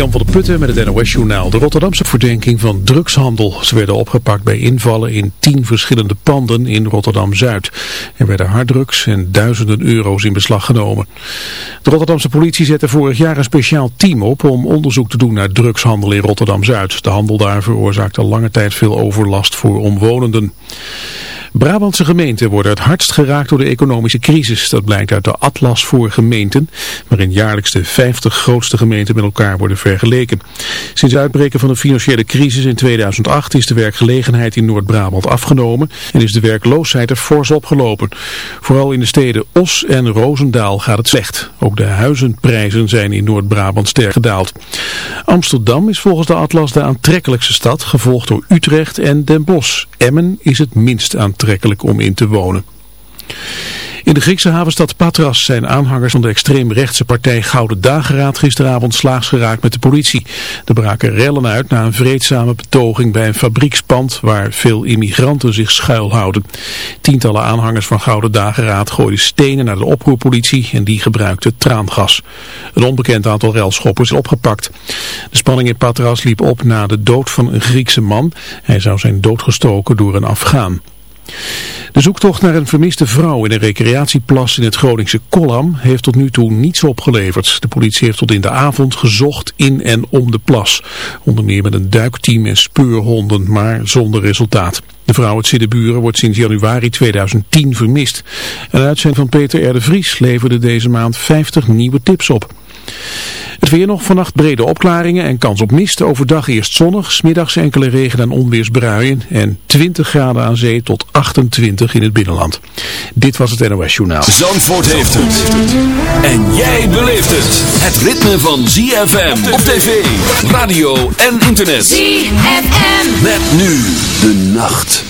Jan van der Putten met het NOS-journaal. De Rotterdamse verdenking van drugshandel. Ze werden opgepakt bij invallen in tien verschillende panden in Rotterdam-Zuid. Er werden harddrugs en duizenden euro's in beslag genomen. De Rotterdamse politie zette vorig jaar een speciaal team op om onderzoek te doen naar drugshandel in Rotterdam-Zuid. De handel daar veroorzaakte lange tijd veel overlast voor omwonenden. Brabantse gemeenten worden het hardst geraakt door de economische crisis. Dat blijkt uit de Atlas voor gemeenten, waarin jaarlijks de 50 grootste gemeenten met elkaar worden vergeleken. Sinds uitbreken van de financiële crisis in 2008 is de werkgelegenheid in Noord-Brabant afgenomen en is de werkloosheid er fors opgelopen. Vooral in de steden Os en Roosendaal gaat het slecht. Ook de huizenprijzen zijn in Noord-Brabant sterk gedaald. Amsterdam is volgens de Atlas de aantrekkelijkste stad, gevolgd door Utrecht en Den Bosch. Emmen is het minst aantrekkelijk om in te wonen. In de Griekse havenstad Patras zijn aanhangers van de extreemrechtse partij Gouden Dageraad gisteravond slaags geraakt met de politie. Er braken rellen uit na een vreedzame betoging bij een fabriekspand waar veel immigranten zich schuilhouden. Tientallen aanhangers van Gouden Dageraad gooiden stenen naar de oproerpolitie en die gebruikte traangas. Een onbekend aantal relschoppers is opgepakt. De spanning in Patras liep op na de dood van een Griekse man. Hij zou zijn doodgestoken door een Afghaan. De zoektocht naar een vermiste vrouw in een recreatieplas in het Groningse Kollam heeft tot nu toe niets opgeleverd. De politie heeft tot in de avond gezocht in en om de plas. Onder meer met een duikteam en speurhonden, maar zonder resultaat. De vrouw uit Siddeburen wordt sinds januari 2010 vermist. Een uitzending van Peter R. Vries leverde deze maand 50 nieuwe tips op. Het weer nog vannacht brede opklaringen en kans op mist. Overdag eerst zonnig, smiddags enkele regen- en onweersbruien. En 20 graden aan zee tot 28 in het binnenland. Dit was het NOS Journaal. Zandvoort heeft het. En jij beleeft het. Het ritme van ZFM op tv, radio en internet. ZFM. Met nu de nacht.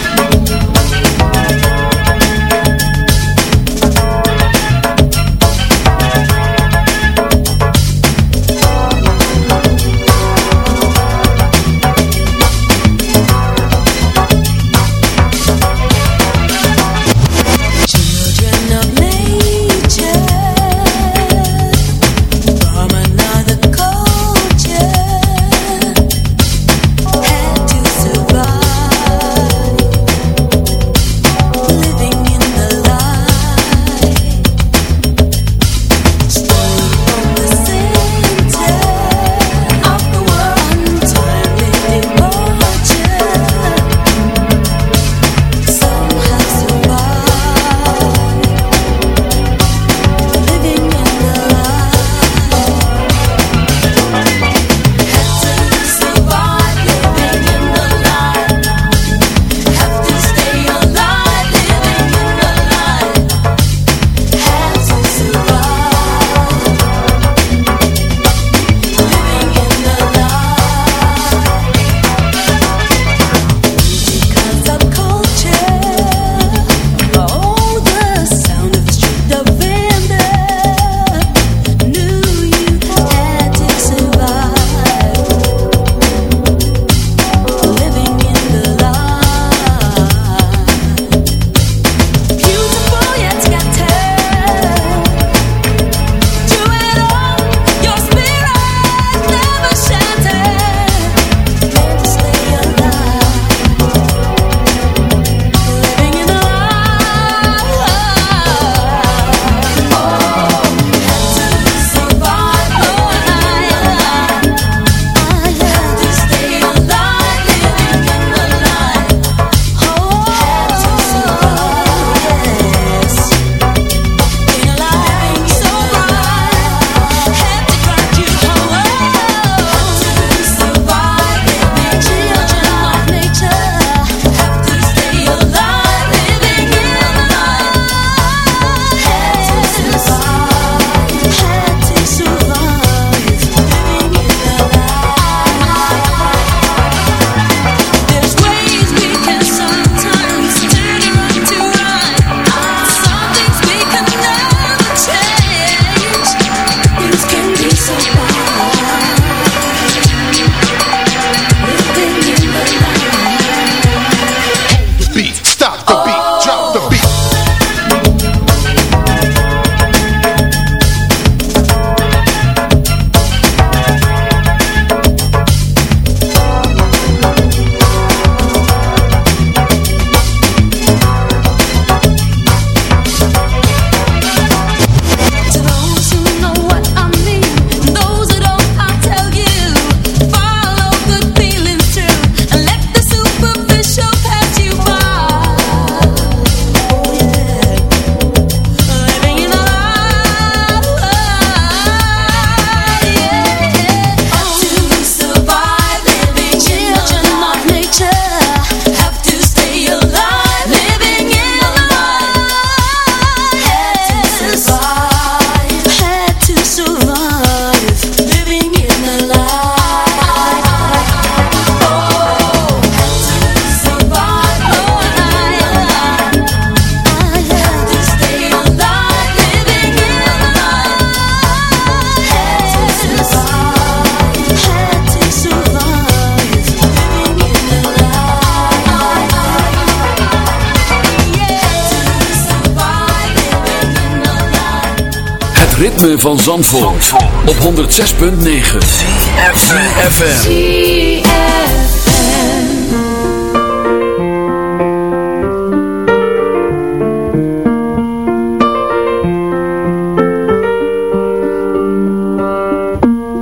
Ritme van Zandvoort, op 106.9 CFFM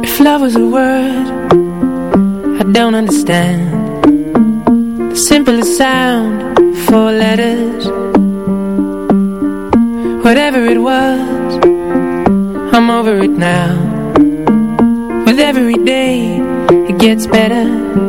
If love was a word I don't understand it now. With every day It gets better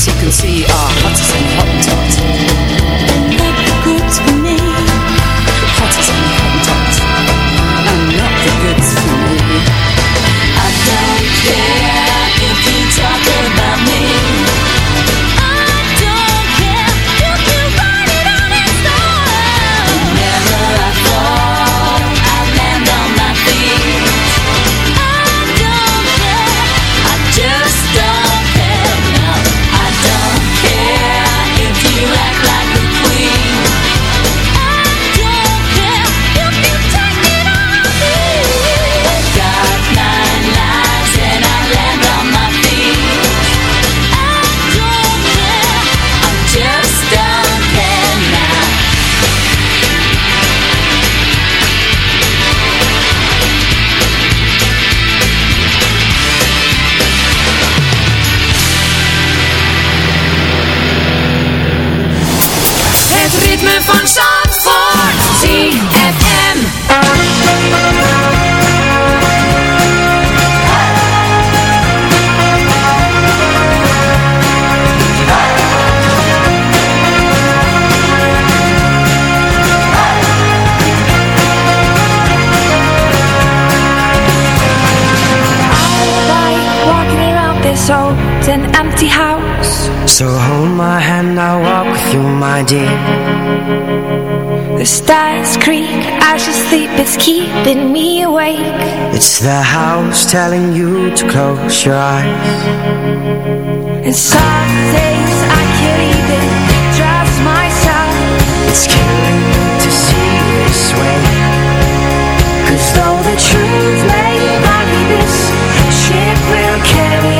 Zeker sleep, it's keeping me awake. It's the house telling you to close your eyes. And some days I can't even trust myself. It's killing me to see this way. Cause though the truth may be this ship will carry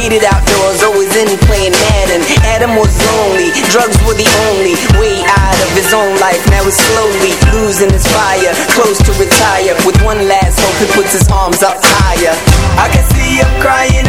Hated outdoors Always in playing Madden. Adam was lonely Drugs were the only way out of his own life. Now he's slowly losing his fire Close to retire. With one last hope He puts his arms up higher. I can see him crying